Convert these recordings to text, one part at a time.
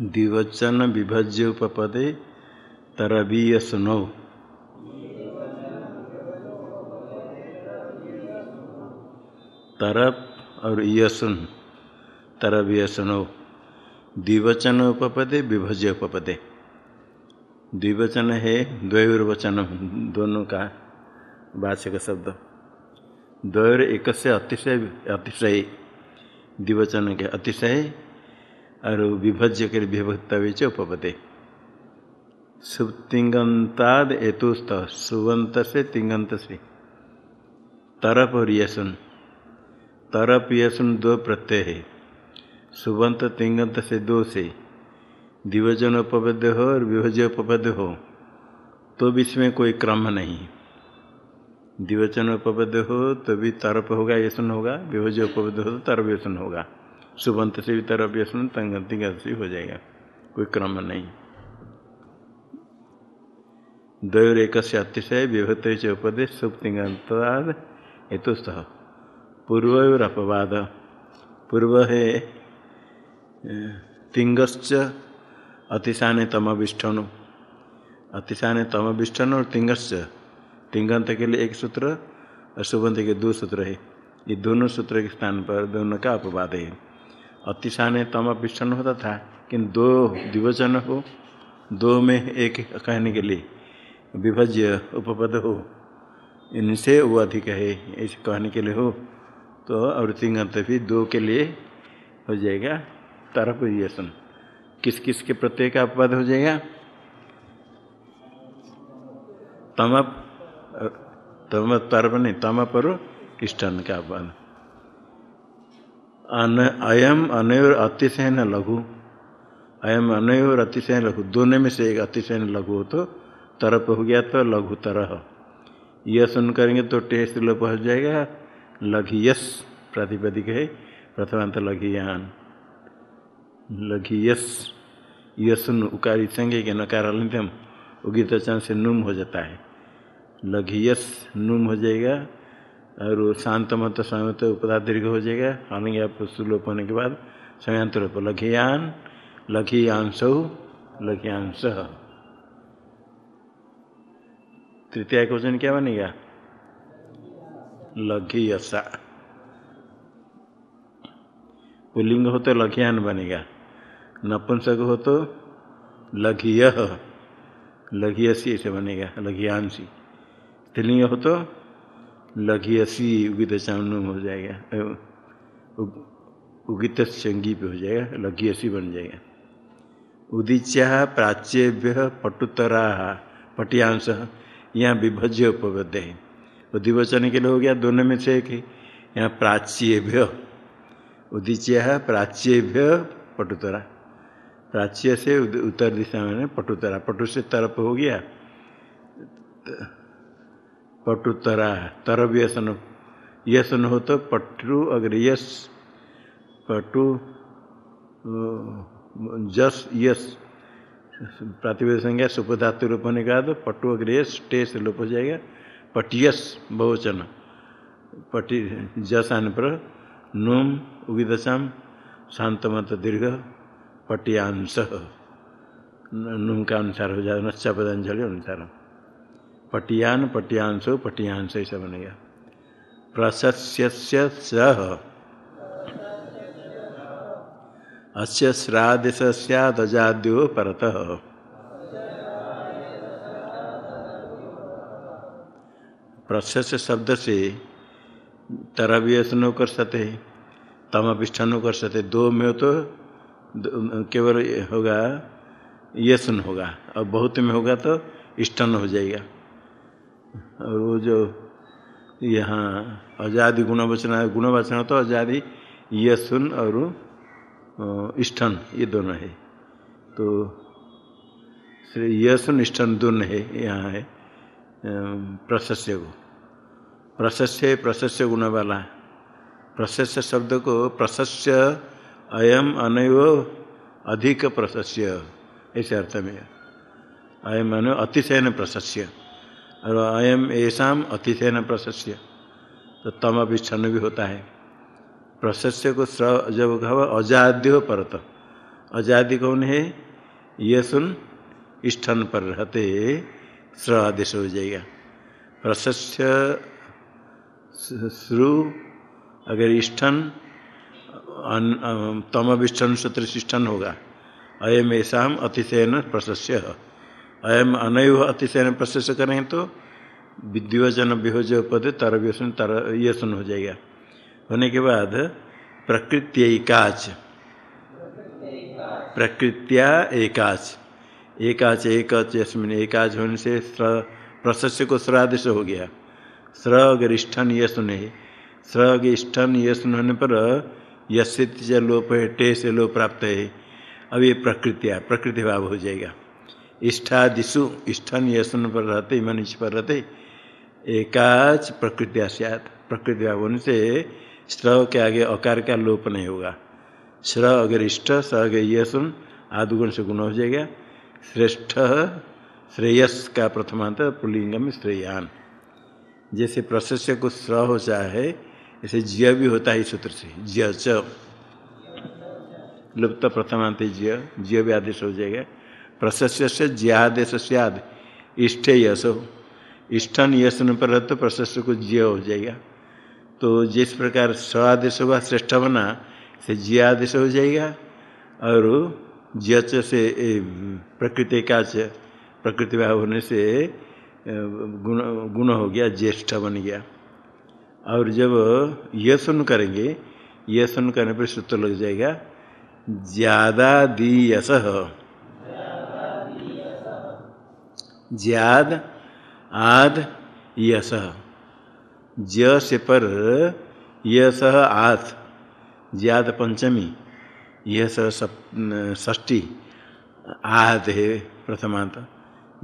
द्विवचन विभज्य उपपदे तरबीय सुनो। तरप और यशुन तरबीय सुनो। द्विवचन उपपदे, विभज्य उपपदे। द्विवचन है द्वैर्वचन दोनों का वाचक शब्द। द्वैर एक से अतिशय अतिशय, द्विवचन के अतिशय और विभज्य के विभक्तव्य उपपदे। सुतिंगंताद एतुस्त सुवंत से तिंगंत से तरप और यशुन तरप यशुन दो प्रत्यय है। सुबंत तिंगंत से दो से। दिवजन उपपद्य हो और विभज्य उपपद्य हो। तो भी इसमें कोई क्रम नहीं। दिवचन उपपद्य हो तो भी तरप होगा यशन होगा, विभज्य उपपद्य हो तो तरप यशन होगा। सुबंत से भी तरप यशन तंगंत से हो जाएगा। कोई क्रम नहीं। द्वयर एक अतिशय, विभक्त उपदेश सुप्तिंगंताद हेतुस्त। पूर्व अपवाद। पूर्व है तिंगश्च अतिशान तमविष्ठनु अतिशान तमविष्ठन और तिंगश्च तिंगंत के लिए एक सूत्र और सुबंध के दो सूत्र है। ये दोनों सूत्र के स्थान पर दोनों का अपवाद है। अतिशान तमविष्ठन होता था किंतु दो द्विवचन हो, दो में एक कहने के लिए विभज्य उपपद हो, इनसे वो अधिक है, ऐसे कहने के लिए हो तो और तिंगंत भी दो के लिए हो जाएगा तरफ़ यसन किस किस के प्रत्यय का अपवाद हो जाएगा? तम तम तरफ़ नहीं तम पर इष्टन का अपवाद अन, अयम अनयोर अतिशयन लघु। अयम अनयोर अतिशयन लघु। दोनों में से एक अतिशयन लघु हो तो तरप हो गया तो लघु तरह। यह सुन करेंगे तो टेस्ट लोप हो जाएगा। लघियस प्रातिपदिक है। प्रथमांत लघियान। लघियस। यशुन उकारी संज्ञ के नकार अलंत्यम उगित चंद से नुम हो जाता है। लघियस नुम हो जाएगा। और शांत मत, समय तो उपदा दीर्घ हो जाएगा। आप सुलोप होने के बाद लघियान लघियांश लघियांश तृतीय क्वेश्चन क्या बनेगा? लघियसा पुलिंग हो तो लघियान बनेगा। नपुंसक हो तो लघिय लघियसी ऐसे बनेगा लघियांसी स्त्रीलिंग हो तो लघियसी उगित चानुम हो जाएगा उगित चंगी पे हो जाएगा, लघियसी बन जाएगा। उदीच्या प्राच्यभ्य पटुतरा, पटियांश, यहाँ विभज्य उपबद्ध है। उदिवचन के लिए हो गया, दोनों में से एक यहाँ प्राच्यभ्य उदीच्य प्राच्यभ्य पटुतरा। प्राच्य से उत्तर दिशा में पटुतरा, पटु से तरप हो गया। पटुतरा तरब यसन। यसन हो तो पटु अगर यस। पटु जस, यस। प्रातिवेद संज्ञा सुपधातु रूप होने का तो पटु अगर यस, टे से लोप हो जाएगा। पटियस बहुवचन पटि, जस आने पर नुम, उगिदशाम, शांतमत, दीर्घ, पटियांश। नुम का अनुसार हो जाएगा नच्छा पदांजलि अनुसार। पटियान पटियांशो पटियांश ऐसा बनेगा। प्रशस्य सह अस्य श्रादेश सैदजाद्यो परतः। प्रशस्य शब्द से तरव्यसन कर सकते तम अभिष्ठान कर सकते दो में तो केवल होगा यसन होगा, और बहुत में होगा तो इष्टन हो जाएगा। और वो जो यहाँ आज़ादी गुणवचन गुणवचन तो आज़ादी यशुन और इष्टन ये दोनों है। तो यशुन इष्टन दोनों है, यहाँ है प्रशस्य को। प्रशस्य प्रशस्य गुण वाला। प्रशस्य शब्द को प्रशस्य अयम अनैव अधिक प्रशस्य, ऐसे अर्थ में अयम अन अतिशयन प्रशस्य। और अयम ऐसा अतिशयन प्रशस्य। तो तम अभिच्छन्न भी होता है। प्रशस्य को स्र, जब कहा, अजाद्य हो परत। अजादि कौन है? ये सुन, इष्ठन पर रहते, स्र आदेश हो जाएगा। प्रशस्य श्रु अगर इष्ठन तम विष्ठन सूत्र शिष्ठन होगा। अयम ऐसा अतिशयन प्रशस्य। अयम अनय अतिशयन प्रशस्य करें तो विद्योजन विहोज पद तर व्यसन तर ये हो जाएगा। होने के बाद प्रकृत्य एकाच। प्रकृत्या एकाच। एकाच एकच एकाच होने से प्रशस्य को स्रादेश हो गया। स्र अगर इष्ठन ये सुने स्र अगर इष्ठन ये सुन होने पर यशित लोप है टे से लोप प्राप्त है। अब ये प्रकृतिया प्रकृति भाव हो जाएगा। इष्टादिशु इष्ठन ये सुन पर रहते मनुष्य पर रहते, एकाच प्रकृतिया सियात। प्रकृति होने से स्र के आगे अकार का लोप नहीं होगा। श्र अगर इष्ट स अगर ये सुन आदुगुण से गुण हो जाएगा। श्रेष्ठ, श्रेयस का प्रथमांत पुलिंग में श्रेयान। जैसे प्रशस्य को स्र हो चाहे ऐसे ज्य भी होता है सूत्र से। ज्य, च। लुप्त प्रथमांत ज्य। ज्य भी आदेश हो जाएगा। प्रशस्य से ज्यादेश सियाद इष्टे यश। हो इष्टन यश पर तो प्रशस्य को ज्य हो जाएगा तो जिस प्रकार स्वादेश होगा श्रेष्ठ बना, से ज्य आदेश हो जाएगा। और ज्य से प्रकृति का प्रकृति भाव होने से गुण गुण हो गया, ज्येष्ठ बन गया। और जब ये सुन करेंगे ये सुन करने पर सूत्र लग जाएगा, ज़्यादा दीयस ज्याद, आद यस ज से पर यस आथ। ज्याद पंचमी यह ष्टी आद है प्रथमांत।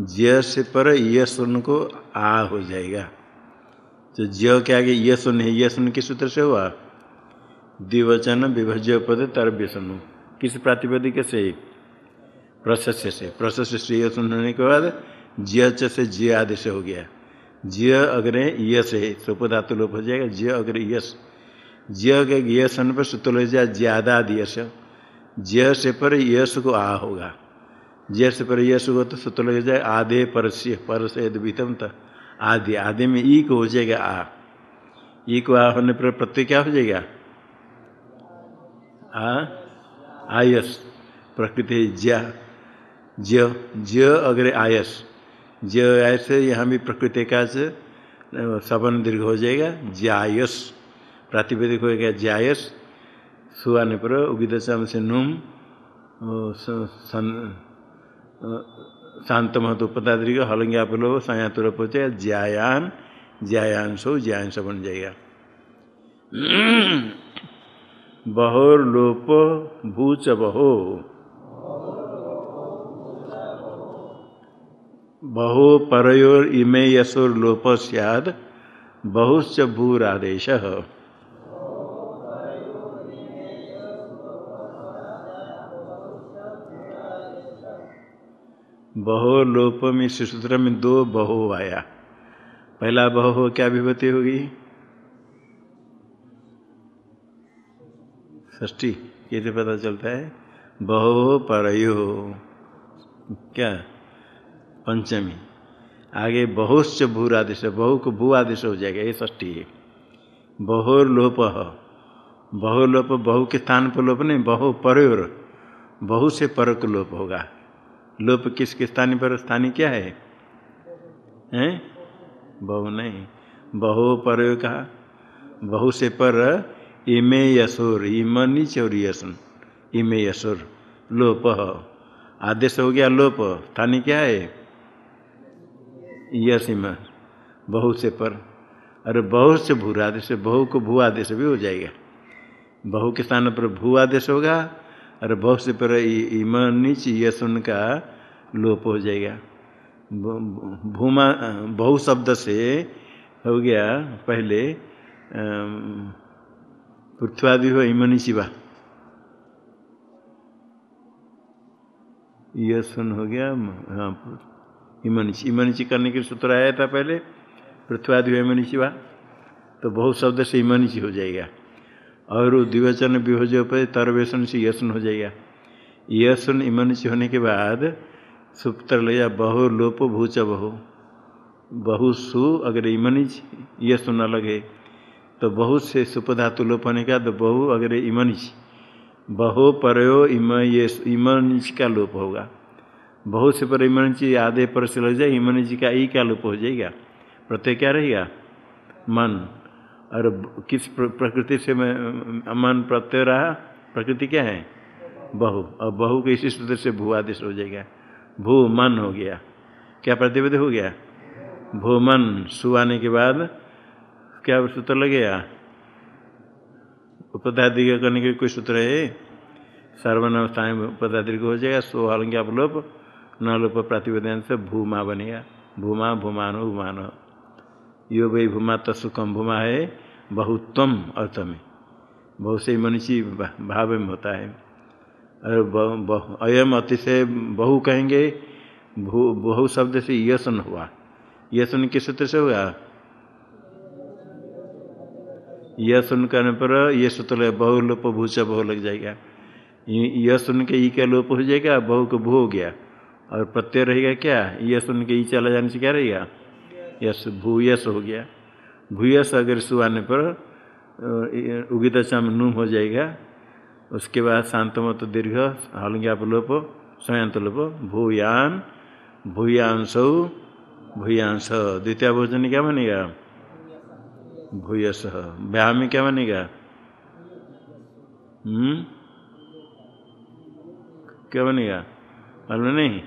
ज्य से पर यह को आ हो जाएगा। तो ज के आगे यह है यह किस सूत्र से हुआ? द्विवचन विभज्य पद तरव्य सुन। किस प्रातिपदिक से? प्रशस्य से। प्रशस्य से यह सुनने के बाद ज्य से ज्य आदि से हो गया। ज्य अग्रे यश है सोप धातु लोप हो जाएगा। ज्य अग्रे यश ज्य के यश पर सूत्र हो जाए ज़्यादा यश ज्य से पर यश को आ होगा। जैसे पर यश हो तो सूत्र लग जाए आधे परस्य पर से वितम तो। आदि आदि में ई को हो जाएगा आ। ई को आ होने पर प्रत्यय क्या हो जाएगा? आ? आयस। प्रकृति ज्या। ज्य ज्य अग्रे आयस। ज्य आयस यहाँ भी प्रकृति का से सवन दीर्घ हो जाएगा। ज्यायस प्रातिपदिक हो गया ज्यायस सुहाने पर उगिद से नुम शांत महत्व उपदाद्रिक हलंग्या पुलो साया तुर पहुँचे ज्यायान ज्यायांशो ज्यायांश बन जाएगा। बहोर लोप, भूच बहो। बहु परयोर इमे यशोर लोप सियाद, बहुश्च भूरादेश। बहु लोप में सूत्र में दो बहु आया। पहला बहु क्या विभूति होगी? ष्टी कैसे पता चलता है। बहु परयो, क्या? पंचमी। आगे बहुश्च भूर आदेश बहु को भू आदेश हो जाएगा, ये ष्ठी है। बहु लोप, बहु के स्थान पर लोप नहीं, बहु परयोर बहु से पर लोप होगा। लोप किसके स्थानीय पर स्थानीय क्या है? हैं? बहु नहीं। बहु पर कहा? बहु से पर, इमे यशोर, इम नीचे और यशन। इमे यशोर, लोप आदेश हो गया लोप। स्थानीय क्या है? यशिम बहु से पर। अरे बहु से भू आदेश बहु को भू आदेश भी हो जाएगा। बहु के स्थान पर भू आदेश होगा और बहु से पर इम नीच यशुन का लोप हो जाएगा। भूमा, बहु शब्द से हो गया पहले पृथ्वादि हो इमनी शिवा यह सुन हो गया हाँ इमनिची इमनिची करने के सूत्र आया था पहले पृथ्वादि हो इमनी शिवा तो बहुत शब्द से इमनिची हो जाएगा। और द्विवचन विभोज पर तरवेशन से यशन हो जाएगा। यह सुन होने के बाद सुप्तर लिया बहु लोप भूच बहु। बहु सु, अगर इमनिच यह सुनना लगे तो बहुत से सुपधातु लोप होने का तो बहु, अगर इमनिच बहु परयो इम ये इमनिच का लोप होगा। बहुत से पर इमनिच आधे पर से लग जाए इमनिच का ई क्या लोप हो जाएगा? प्रत्यय क्या रहेगा? मन। और किस प्रकृति से मन प्रत्यय रहा? प्रकृति क्या है? बहु। और बहु के इसी सूत्र से भू आदेश हो जाएगा। भू मन हो गया। क्या प्रतिवेद हो गया? भू मन। सु आने के बाद क्या सूत्र लगेगा? उपदादि करने के कोई सूत्र है? सर्वनाम स्थान उपदादि हो जाएगा। सो हलंगे अपलोप न लोप प्रतिवेदन से भूमा बनेगा भूमा, भूमानो भूमान यो भाई भूमा तत्सुखम भूमा है, बहुत्वम अर्थ में बहुत से मनुष्य भाव में होता है। और अयम अतिशय बहु कहेंगे, भू, बहु शब्द से यसन हुआ। यसन किस सूत्र से हुआ? यह सुन करने पर यह सूत्र बहु लोप भूच बहु लग जाएगा। यह सुन के ई का लोप हो जाएगा, बहु को भू हो गया। और प्रत्यय रहेगा क्या? यह सुन के ई चला जाने से क्या रहेगा यश भूयस हो गया। भूयस अगर सु आने पर उगित चम नूम हो जाएगा, उसके बाद शांतमत दीर्घ हलंग्याप लोप स्वयंत लोप भूयान भूयांश भूयांश द्वितीय भोजन क्या बनेगा? भूयस व्याम क्या बनेगा? हम्म? क्या बनेगा? मालूम नहीं?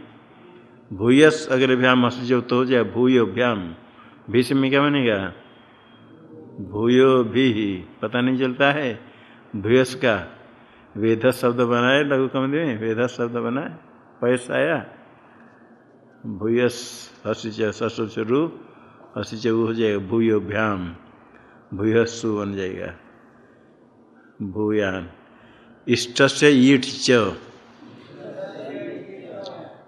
भूयस अगर व्याम हस्त तो हो जाए भूयोभ्याम। भीष्म में क्या बनेगा? भूयो भी पता नहीं चलता है? भूयस का वेद शब्द बनाए लघु कमदी में वेद शब्द बनाए पैसा आया। भूयस हसीच रूप हसीच हो जाएगा भूयो भ्याम भूयस्सु बन जाएगा। भूयान। इष्ट से ईट च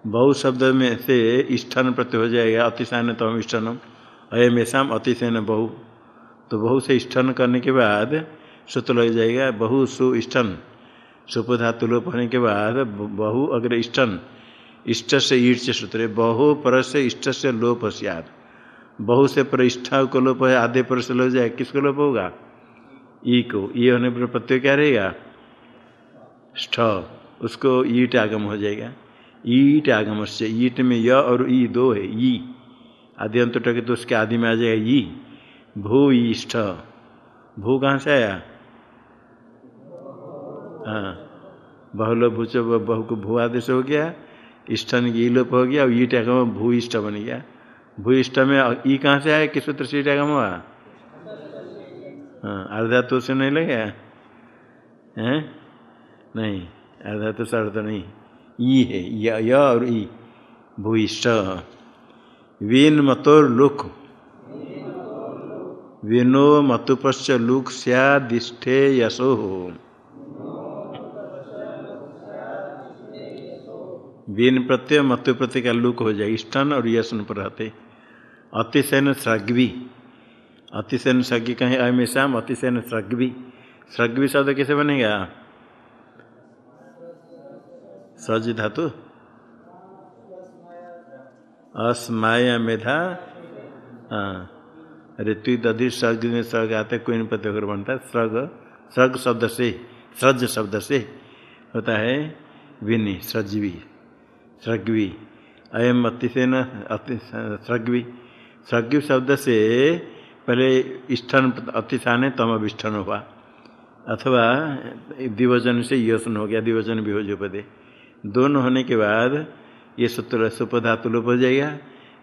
बहु शब्द में से इष्ठन प्रत्यय हो जाएगा अतिशान तम इष्टनम अयमेशाम अतिशयन बहु। तो बहु से इष्टन करने के बाद सूत्र लग जाएगा, बहु सु इष्टन सुप धातु लोप होने के बाद बहु अग्र इष्टन इष्ट से ईट से सूत्र बहु पर से इष्ट से लोप सियाद। बहु से पर इष्ठा को लोप है, आधे पर से लग जाए किसको लोप होगा? ई को। ई होने पर प्रत्यय क्या रहेगा? स्ठ। उसको ईट आगम हो जाएगा। ईट आगम से ईट में य और ई दो है, ई। आदि अंत टके तो उसके आदि में आ जाएगा ई। भू ईष्ठ। भू कहाँ से आया? हाँ। बहुल भूच बहु को भू आदेश हो गया इष्टन की लोप हो गया, और ईट आगम भू इष्ट बन गया। भू इष्ट में ई कहाँ से आया? किस सूत्र से ईट आगम हुआ? हाँ अर्धा तो से नहीं लगे हैं? नहीं अर्धा तो सर्द नहीं। ई है, य और ई। भूइष्ठ वीन मतोर लुक विनो मतुपश्च लुक सदिष्ठे यशो। हो वीन प्रत्यय मतु प्रत्यय का लुक हो जाए इष्टन और यशन पर रहते। अतिशयन सृग्वी अतिशयन सज्ञ कहें अमेशाम अतिशयन सृग्वी सृग्वी शब्द कैसे बनेगा? सज धातु अस्माया मेधा ऋतु दधि सर्ग में सर्ग आते कोई नहीं पत्य बनता है स्रग स्रग शब्द से, सृज शब्द से होता है विनी, सृजवी, सृग्वी, अयम अतिशयन अति, सृग्वी सृग्वी शब्द से पहले इष्ठन अतिशान तम विष्ठन हुआ, अथवा दिवचन से यशन हो गया हो जो पदे। दोनों होने के बाद ये सूत्र सुपधातु लोप हो जाएगा।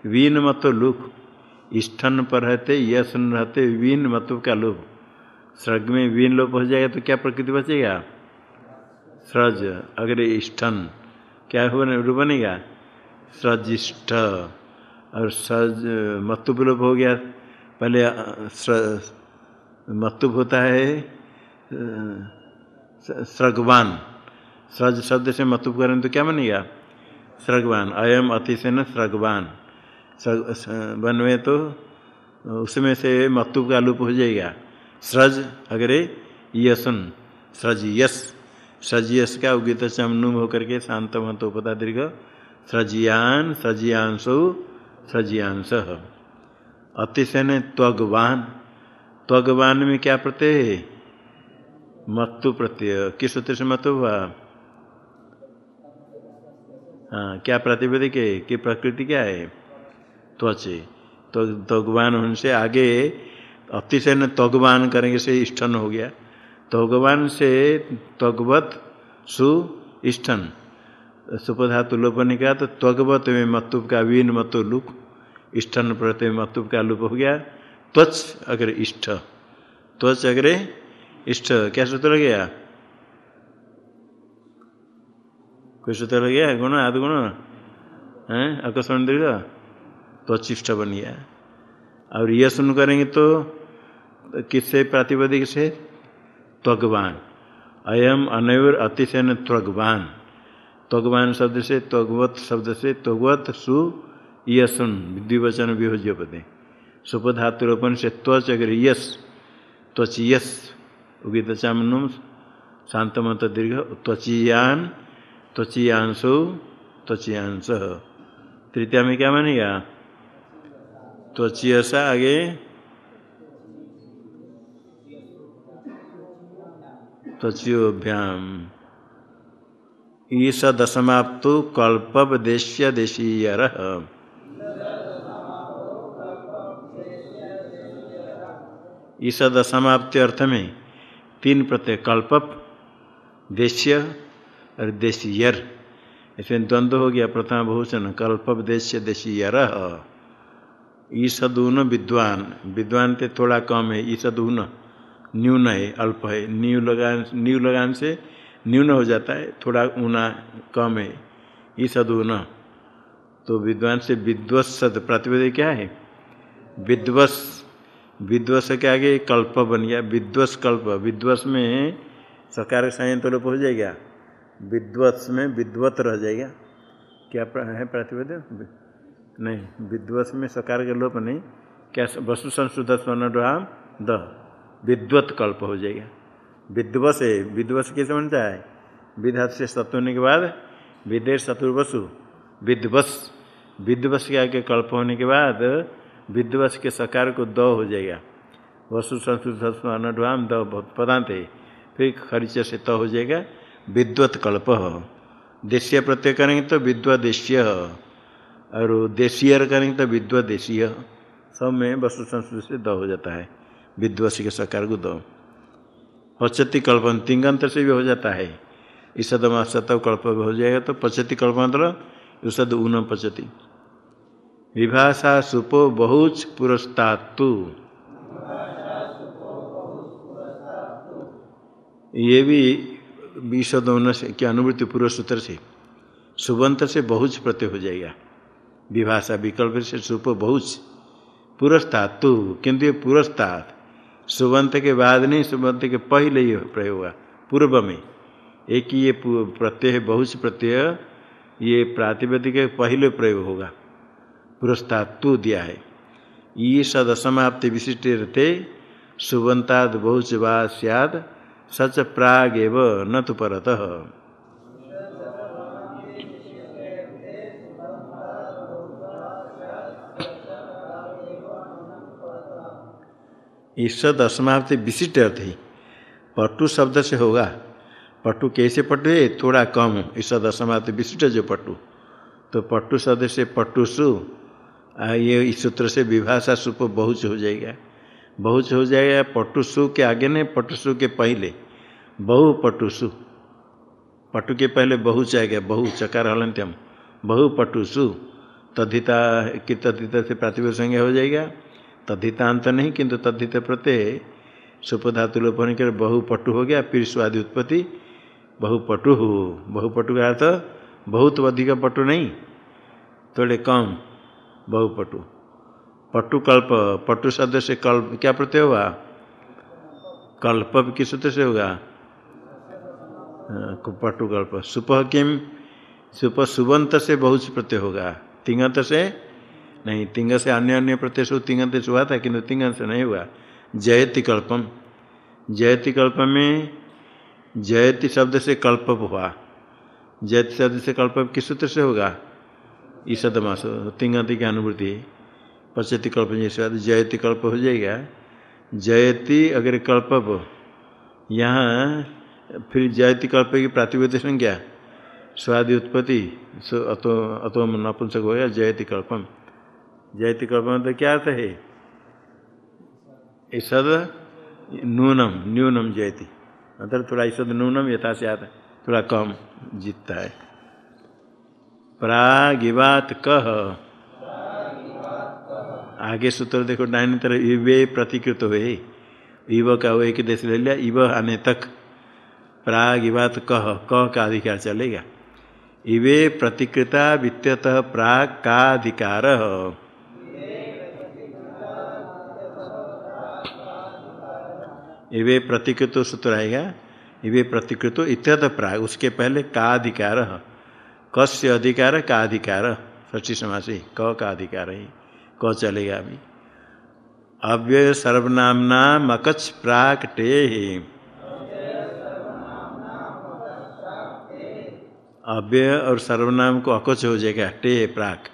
वीन मतो लुक इष्ठन पर रहते यशन रहते, वीन मतु का लोप। स्रग में वीन लोप हो जाएगा तो क्या प्रकृति बचेगा? स्रज। अगर इष्ठन, क्या हो रूप बनेगा? सजिष्ठ और सज मतुप लोप हो गया। पहले मतुप होता है स्रगवान। सज शब्द से मतुप करें तो क्या बनेगा? स्रगवान अयम अतिशय न स्रगवान वन में तो उसमें से मतुप का लुप हो जाएगा। स्रज अगरे, यसन। स्रज यस। सजियस का उगित चमनुम होकर के शांत उपदा दीर्घ। सजियान सजियांशो सजियांश अतिशय ने त्वगवान। त्वगवान में क्या प्रत्यय है? मत्तु प्रत्यय। किस सूत्र से मत हुआ? क्या प्रतिवेदिक है कि प्रकृति क्या है? त्वच। तो त्वगवान होने से आगे, अतिशय ने त्वगवान करेंगे से इष्टन हो गया। त्वगवान से त्वगवत सु इष्टन। सुपधातु लोप निकला तो त्वगवत में मतुब का वीन मतु लुक इष्टन प्रत्यय मतुब का लुप हो गया। त्वच अगर इष्ट त्वच अगर इष्ट क्या सूत्र गया कोई सूत्र लग गया गुण आदि गुण है आकर्षण दीर्घ त्वचिष्ट बन गया। और यह सुन करेंगे तो किससे प्रातिपदिक से? त्वगवान। अयम अनवर अतिशयन त्वगवान। त्वगवान शब्द से त्वगवत शब्द से त्वगवत सु यशुन द्विवचन विभोज्यपदे। सुपधातुरोपण से त्वच अगर यश, त्वच यश। उगित चामनुम शांतमत दीर्घ त्वचीयान त्वचीयांशो त्वचीयांश। तृतीया में क्या मानेगा त्वचीयसा आगे। त्वचोभ्याम ईश दशमाप्तु कल्पदेश्य देशीयर ईश दशमाप्ति अर्थ में तीन प्रत्यय कल्पप देश्य और देशीयर इसमें द्वंद्व हो गया प्रथम बहुचन कल्पप देश्य देशीयर। ईसदून विद्वान। विद्वान ते थोड़ा कम है, ईसदून न्यून है, अल्प है। न्यू लगान न्यू लगान से न्यून हो जाता है, थोड़ा ऊना कम है, ईसदून। तो विद्वान से विद्वस शब्द प्रतिवेद क्या है? विद्वस। विद्वस के आगे कल्प बन गया। विद्वस कल्प। विद्वस में सकार संयंत्र रूप हो जाएगा। विद्वत्स में विद्वत रह जाएगा। क्या है प्रतिवेद? नहीं विद्वस में सकार के लोप नहीं। क्या वस्तु संशुद्ध स्वर्णड्राम द। विद्वत कल्प हो जाएगा। विद्वस है विद्वस कैसे बनता है? विधा से सत्य होने के बाद विदेश चतुर्वसु विद्वस विद्वस के आगे कल्प होने के बाद विद्वस के सकार को द हो जाएगा। वसु संस्कृत अनुड्वाम द पदांत है फिर खरीच से त हो जाएगा। विद्वत कल्प। देशीय प्रत्यय करेंगे तो विद्वदेशीय। और देशीय करेंगे तो विद्वदेशीय। सब में वस्तु संस्कृत से द हो जाता है। विद्वस के सकार को द पचती कल्पन तिंगंत से भी हो जाता है। ईसदम सतव कल्प हो जाएगा तो पचती कल्पंत्र उसद ऊन पचती। विभाषा सुपो बहुच पुरस्तात्तु। ये भी विशद होने से क्या अनुवृत्ति पूर्व सूत्र से। सुबंत से बहुच प्रत्यय हो जाएगा। विभाषा विकल्प से सुप बहुच पुरस्तात्तु किंतु ये पुरस्तात सुबंत के बाद नहीं, सुबंत के पहले ही प्रयोग हुआ। पूर्व में। एक ही ये प्रत्यय बहुच प्रत्यय, ये प्रातिपदिक पहले प्रयोग होगा। पुरस्तात्तु दिया है। ये सदसमाप्ति विशिष्ट रहते, सुबंताद बहुच वा सियाद सच प्राग एव न तो परत ईश्वर दशमाप्ति विशिष्ट अर्थ। ही पट्टु शब्द से होगा। पट्टु कैसे पटु है? थोड़ा कम। ईश्वर दशमाप्ति विशिष्ट जो पटु। तो पट्टु शब्द से पट्टुसु ये इस सूत्र से विभाषा सुप बहुच हो जाएगा। बहुच हो जाएगा। पटुसु के आगे नहीं, पटुसु के पहले। बहु पटुसु। पटु के पहले बहु चाहेगा बहु, चकार हलंत्यम। बहु पटुसु। तद्धिता, की तद्धिता से प्रातिभ संज्ञा हो जाएगा। तद्धितांत नहीं, किंतु तद्धित प्रत्यय। सुपधातु लोप होने के बहु पटु हो गया। फिर स्वादि उत्पत्ति। बहुपटु हो। बहुपटु का अर्थ, बहुत अधिक पटु नहीं। थोड़े कम। बहुपटु पटुकल्प, पटु शब्द से कल्प क्या प्रत्यय होगा कल्प किस सूत्र से होगा पटुकल्प। सुप किम? सुप सुबंत से बहुत प्रत्यय होगा। तिंगत से? नहीं तिंग से अन्य अन्य प्रत्यय से तिंगंत से हुआ था, किंतु तिंगंत से नहीं हुआ। जयति कल्पम। जयति कल्प में जयति शब्द से कल्प हुआ। जयति शब्द से कल्प किस सूत्र से होगा? ईषद मास तिंगति की अनुभूति पश्यति कल्प जैसे जयति कल्प हो जाएगा। जयति अगर कल्प यहाँ फिर जयति कल्प की प्रातिपद संज्ञा, स्वादि उत्पत्ति अतो अतो नपुंसक हो गया जयति कल्पम। जयति कल्पम तो क्या अर्थ है? ईषद नूनम न्यूनम जयति। मतलब थोड़ा ईषद नूनम यथा से आता थोड़ा कम जीतता है। प्रागिवात कह आगे सूत्र देखो डायनी तरह इवे प्रतिकृत हुए। इव का वो एक देश ले लिया, इव आने तक प्रागिवात कह कह का अधिकार चलेगा। इवे प्रतिकृता वित्ततः प्राग का अधिकार। इवे प्रतिकृत सूत्र आएगा, इवे प्रतिकृत इत्यत प्राग, उसके पहले का अधिकार। कस्य अधिकार, का अधिकार। ष्ठी समासी, क का अधिकार है। क चलेगा अभी। अव्यय सर्वनामना मकच प्राक टे अव्यय और सर्वनाम को अकच हो जाएगा। टे प्राक।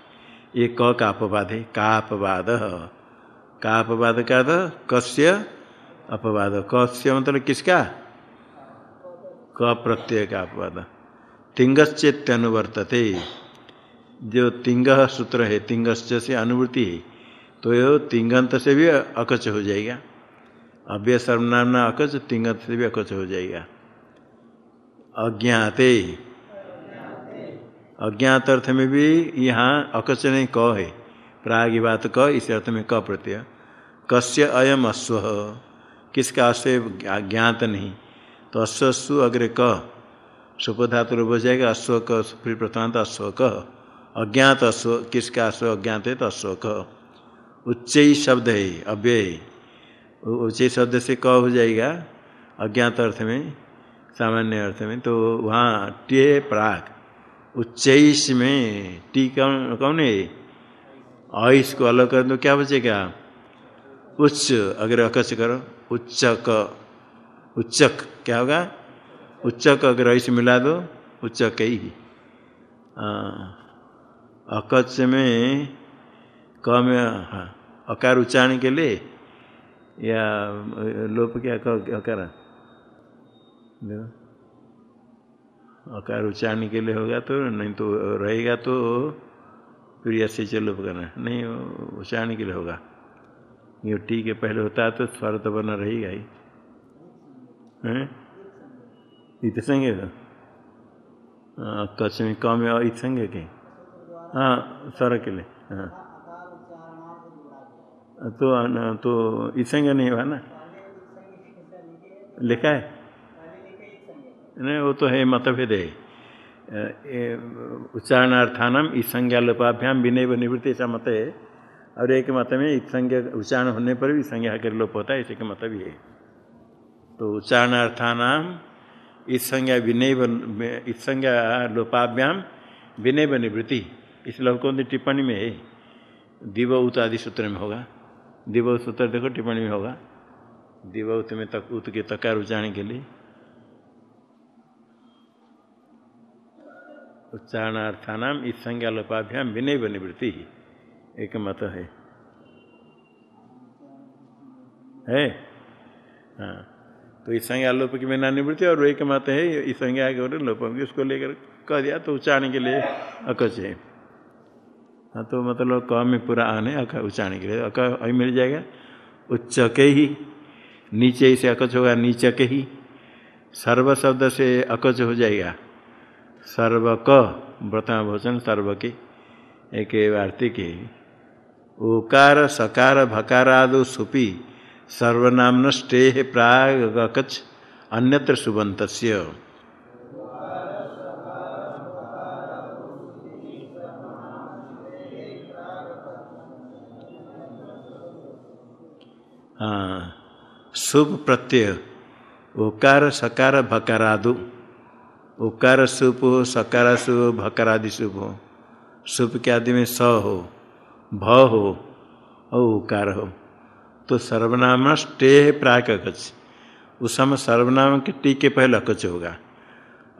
ये क का अपवाद है। का अपवाद। का अपवाद का था कस्य अपवाद। कस्य मतलब किसका? क प्रत्यय का अपवाद। तिंगश्चेत्य अनुवर्तते जो तिंग सूत्र है तिंगश्च से अनुवृत्ति है तो ये तिंगंत से भी अकच हो जाएगा। अव्य सर्वनाम अकच, तिंगंत से भी अकच हो जाएगा। अज्ञाते। अज्ञात अर्थ में भी यहाँ अकच नहीं क है। प्रागी बात क, इस अर्थ में क प्रत्यय। कस्य अयम अश्व। किसका अश्व ज्ञात नहीं? तो अश्वसु अग्रे क। सुपधातु हो जाएगा, अश्व क फिर प्रथमांत अश्व क। अज्ञात अश्व किसका अश्व अज्ञात है तो अश्व क उच्च शब्द है अव्यय उच्च शब्द से क हो जाएगा, अज्ञात अर्थ में, सामान्य अर्थ में। तो वहाँ टे प्राग। उच्चैश में टी कौन कौन है? आयुष को अलग कर दो, क्या बचेगा? उच्च, अगर अकच करो, उच्चक। उच्चक क्या होगा? उच्चक अगर ऐसे मिला दो, उच्चक ही। अकच में क में हाँ अकार उच्चारण के लिए या लोप क्या अकार? अकार उच्चारण के लिए होगा तो नहीं तो रहेगा तो फिर ऐसे चलो करना। नहीं, उच्चारण के लिए होगा। ये टी के पहले होता है तो स्वर तो बना रहेगा ही। इत संगे कच्छ में कम है इत संगे के? हाँ स्वर के लिए हाँ। तो तो इत संगे नहीं हुआ ना? लिखा है? नहीं, वो तो है मतभेद है। उच्चारणार्थान संज्ञा लोपाभ्याम विनय व निवृत्ति ऐसा मत है। और एक मत में संज्ञा उच्चारण होने पर भी संज्ञा कर लोप होता है इसी का मत भी है। तो उच्चारणार्थान इस संज्ञा विनय संज्ञा लोपाभ्याम विनय व निवृत्ति। इस लोकों टिप्पणी में है। दिवउत आदि सूत्र में होगा। दिवउत सूत्र देखो, टिप्पणी में होगा। दिवउत में तक उत के तकार उच्चारण के लिए। उच्चारणार्थानाम इस संज्ञा लोपाभ्याम विनय निवृत्ति। एक मत है। है? हाँ। तो इस संज्ञा लोप की बिना निवृत्ति और एक मत है। इस संज्ञा के लोप उसको लेकर कह दिया तो उच्चारण के लिए अकच है। हाँ तो मतलब क में पूरा आने उच्चारण के लिए। अक अभी मिल जाएगा। उच्च के ही, नीचे से अकच होगा नीचे के ही। सर्व शब्द से अकच हो जाएगा। सर्व क व्रतमा भोजन, सर्व के, एक वार्तिक ओकार सकार भकारादो सुपी, सर्वनाम स्टे प्राग अकच अन्यत्र सुबंत शुभ प्रत्यय ओकार सकार भकारादु उकार सुप हो सकारा शुभ भकारादि शुभ हो शुभ के आदि में स हो भ हो और उकार हो तो सर्वनाम स्टे प्राक उस समय सर्वनाम के टी के पहले अकच होगा।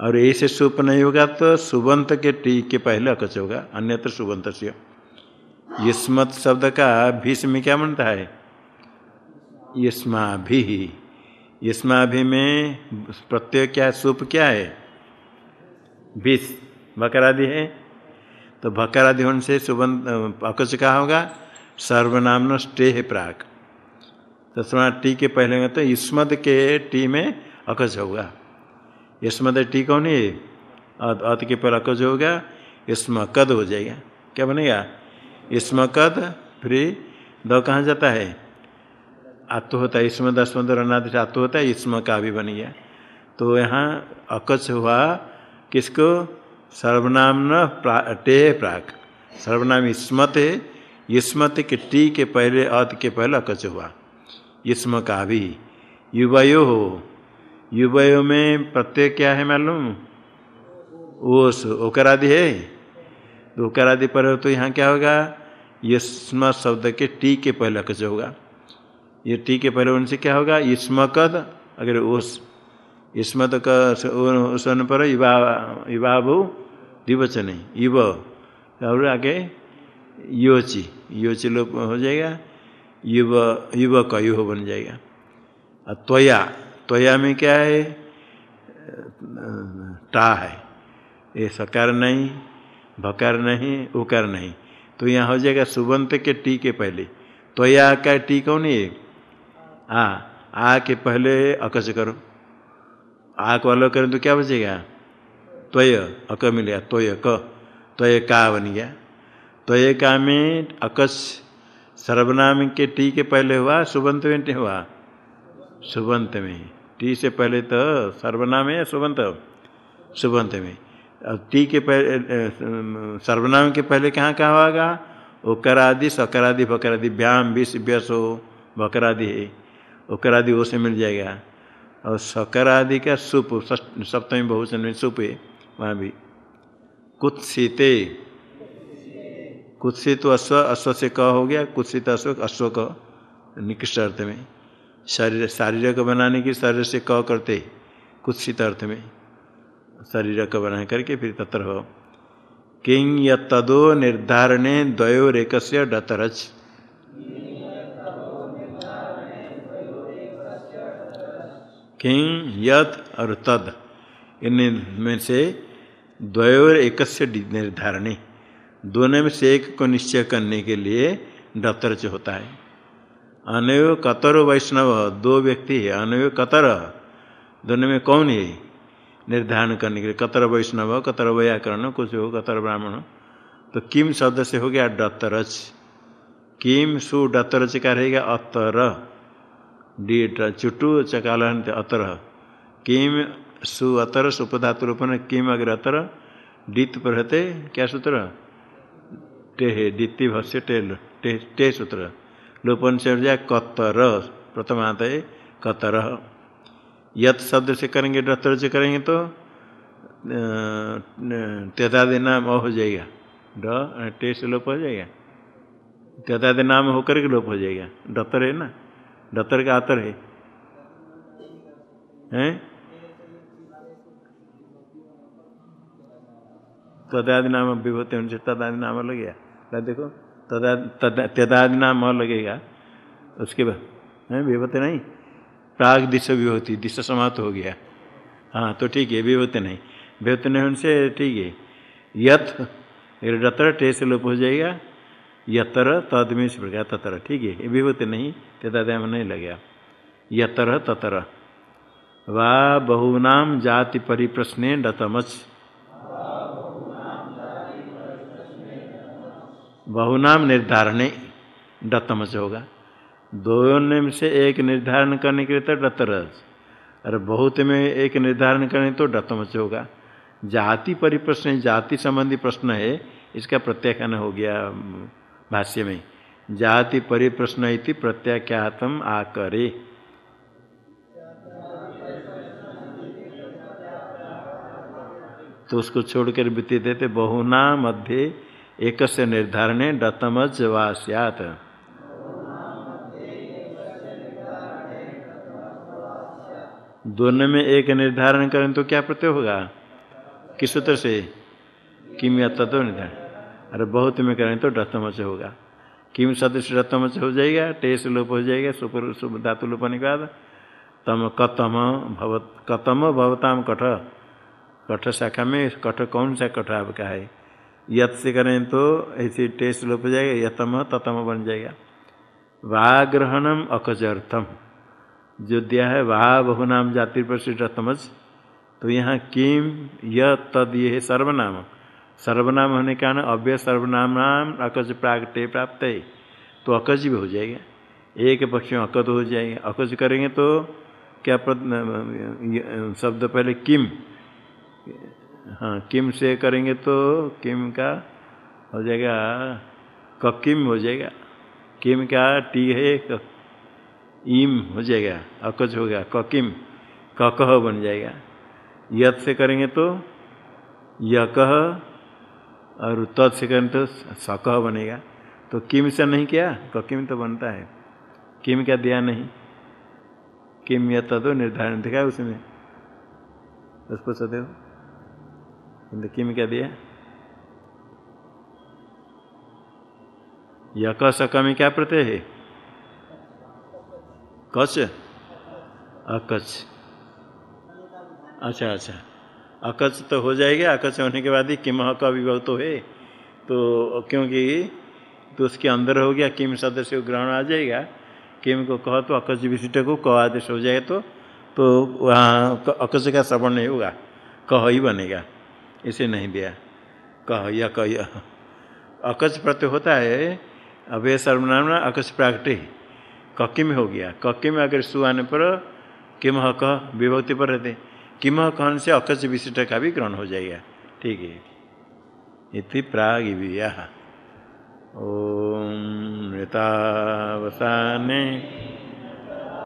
और ऐसे सुप नहीं होगा तो सुबंत के टी के पहले अकच होगा। अन्यत्र सुबंत से युष्मत शब्द का भीष्म क्या बनता है? यस्मा भी यस्मा भी में प्रत्यय क्या सुप क्या है? भीष बकरादि है। तो भकरादि होने से सुबंत अकच का होगा? सर्वनाम स्टे है प्राक। तो सुना टी के पहले में तो युष्मद के टी में अकज होगा। युष्मद टी कौन है? अत के पर अकज होगा। इसम कद हो जाएगा। क्या बनेगा? इसम कद फिर दो कहाँ जाता है? आत्म होता है, इसमें दसमंद अनादि आत्म होता है, इसम का भी बन गया तो यहाँ अकच हुआ किसको? सर्वनाम न प्रा, टे प्राक। सर्वनाम इसमत है इसमत के टी के पहले, अत के पहले अकच हुआ। इसम का भी युवयो हो। युवयो में प्रत्यय क्या है मालूम? ओस, ओकरादि है। तो ओकरादि पर हो तो यहाँ क्या होगा? यस्म शब्द के टी के पहले कच होगा। ये टी के पहले उनसे क्या होगा? कद अगर इसमत का उसन पर युवा युवा भू दिवचन युव, और आगे योची योची लोप हो जाएगा, युव युव बन जाएगा। और त्वया त्वया में क्या है? टा है। ये सकार नहीं, भकार नहीं, उकार नहीं। तो यहाँ हो जाएगा सुबंत के टी के पहले। त्वया का टी कौन है? आ आ के पहले अकस करो। आ को अलग करें तो क्या बचेगा? त्वय अक मिलेगा त्वय क। त्वय का बन गया। त्वय का में अकस सर्वनाम के टी के पहले हुआ, सुबंत में हुआ? सुबंत में। टी से पहले तो सर्वनाम है सुबंत? सुबंत में। अब टी के पहले सर्वनाम के पहले कहाँ कहाँ होगा उकरादि, सकरादि, बकरादि व्याम विष, व्यस हो बकरादि। है उकरादि वो से मिल जाएगा। और सकरादि का सुप सप्तमी बहुचन में सुप है, वहाँ भी। कुत्सिते। कुत्सित तो अश्व अश्व से क हो गया, कुत्सित अश्व अश्व क, निकृष्ट अर्थ में। शरीर, शारीरिक बनाने की शरीर से क करते, कुत्सित अर्थ में। शरीर का बना करके फिर तत्र हो। किंग यदो निर्धारणे द्वयोरेक डतरच किंग यत और तद। इनमें से द्वयोर एक निर्धारणे। दोनों में से एक को निश्चय करने के लिए डतरच होता है। अनयो कतर वैष्णव, दो व्यक्ति है, अनयो कतर। दोनों में कौन है? निर्धारण करने के लिए कतर वैष्णव, कतर व्याकरण, कुछ हो, कतर ब्राह्मण। तो किम शब्द से हो गया डतरच किम सु डतरच का रहेगा अतर। डी चुटू चकाल अतर। किम सु अतर सुपधातु रूपन किम अग्र अतर। डित पर रहते क्या सूत्र? टे द्वितीय भस्य टेल टे टे सूत्र। लोपन से हो जाए कतर प्रथमात है कतर। यत शब्द से करेंगे डतर से करेंगे तो तेदादि नाम अ हो जाएगा। ड टे से लोप हो जाएगा। तेदादि नाम होकर के लोप हो जाएगा। डतर है ना? डतर का आतर है। हैं? तदादि नाम विभूति उनसे तदादि नाम लग गया देखो, तदा तदादि नाम लगेगा उसके बाद, है, विभूति नहीं? प्राग दिशा विभूति, दिशा समाप्त हो गया। हाँ तो ठीक है, विभूति नहीं। विभूति नहीं उनसे ठीक है। यथ डतर टे से लोप हो जाएगा। यतर तदमी से प्रकार ततर। ठीक है, विभूति नहीं तदादि नहीं लगेगा। यतर ततर। वा बहुनाम जाति परिप्रश्ने डतमच बहुनाम निर्धारण डतमच होगा। दोनों में से एक निर्धारण करने के लिए तो डतरस और बहुत में एक निर्धारण करने तो डतमच होगा। जाति परिप्रश्न, जाति संबंधी प्रश्न है, इसका प्रत्याख्यान हो गया। भाष्य में जाति परिप्रश्न प्रत्याख्यातम आकरे। तो उसको छोड़कर बीती देते बहुना मध्य एक से निर्धारण डतमज वा सैत दोनों में एक निर्धारण करें तो क्या प्रत्यय होगा? किस सूत्र से? किम या तत्व निर्धारण। अरे बहुत में करें तो डतम से होगा। किम सदस्य डतम से हो जाएगा टेस लोप हो जाएगा, सुपर धातु लोप होने के बाद तम कतम भव कतम भवताम कठ कठ शाखा में कठ कौन सा कठ आपका है? यत से करें तो ऐसे टेस्ट लोप हो जाएगा, यतम, ततम बन जाएगा। वाग्रहणम अकजर्थम, जो दिया है वाह बहुनाम जाति प्रसिद्धतमज तो यहाँ किम य तद, ये है सर्वनाम। सर्वनाम होने के कारण अव्य सर्वनाम नाम अकज प्रागटे प्राप्त है। तो अकज भी हो जाएगा। एक पक्ष में अकज हो जाएगा। अकज करेंगे तो क्या शब्द पहले किम। हाँ किम से करेंगे तो किम का हो जाएगा ककिम हो जाएगा। किम का टी है क, इम हो जाएगा। अकज हो गया ककिम। ककह बन जाएगा। यत से करेंगे तो यकह और तत् से तो सकह बनेगा। तो किम से नहीं किया? ककिम तो बनता है। किम क्या दिया नहीं? किम या तदो निर्धारण दिखा उसमें। उसको सदैव। किंतु किम क्या दिया? यक सकमी क्या प्रत्यय है? कच अकच अच्छा अच्छा। अकच तो हो जाएगा अकच होने के बाद ही किम का विभव तो है। तो क्योंकि तो उसके अंदर हो गया, किम सदस्य ग्रहण आ जाएगा, किम को कह तो अकच विशिष्ट को क आदेश हो जाए तो तो वहाँ अकच का श्रवण नहीं होगा, कह ही बनेगा, इसे नहीं दिया। कह या कह अकच प्रत्यय होता है, अब अभय सर्वनाम अकच प्रागटे कक्की में हो गया कक्की में अगर सु आने पर, किम हक विभक्ति पर रहते किम कहन से अकच विशिष्ट का भी ग्रहण हो जाएगा। ठीक है। इति प्राग ओम नृतावसाने